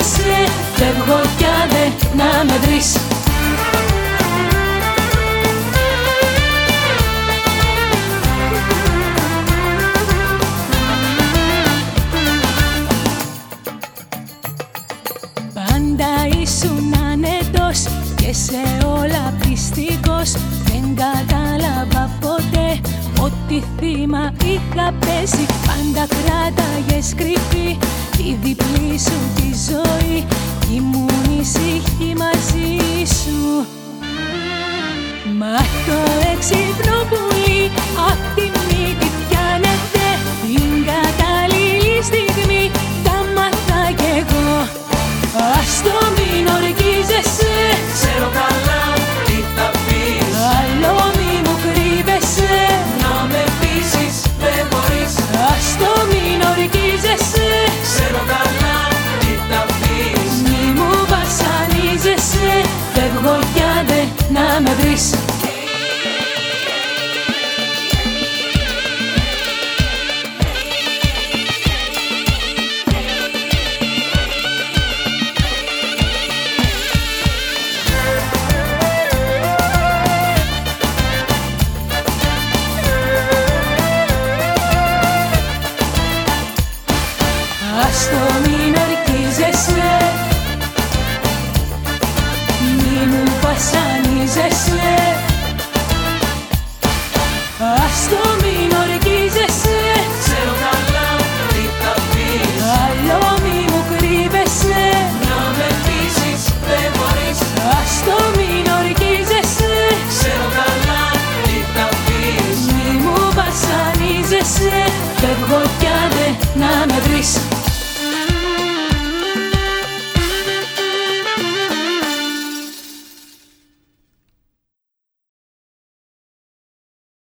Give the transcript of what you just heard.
βασανίζεσαι Φεύγω κι άντε να με βρεις. Πάντα ήσουν άνετος και σε όλα πιστικός Δεν κατάλαβα ποτέ ότι θύμα είχα πέσει Πάντα κράταγες κρυφή. Τη διπλή σου τη ζωή Κι ήμουν ησυχή μαζί σου. Μα Φεύγω κι άντε να με βρεις. Ας το Ας το μην ορκίζεσαι. Ξέρω καλά τι θα πεις. Άλλο μη μου κρύβεσαι. Να με πείσεις δεν μπορείς. Ας το μην ορκίζεσαι. Ξέρω καλά τι θα πεις. Μη μου βασανίζεσαι. Φεύγω κι άντε να με βρεις